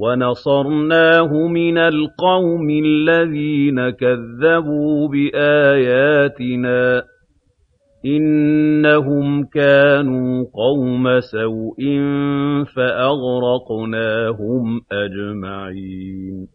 وَنَصَرْنَاهُ مِنَ الْقَوْمِ الَّذِينَ كَذَّبُوا بِآيَاتِنَا ۚ إِنَّهُمْ كَانُوا قَوْمَ سَوْءٍ فَأَغْرَقْنَاهُمْ أَجْمَعِينَ.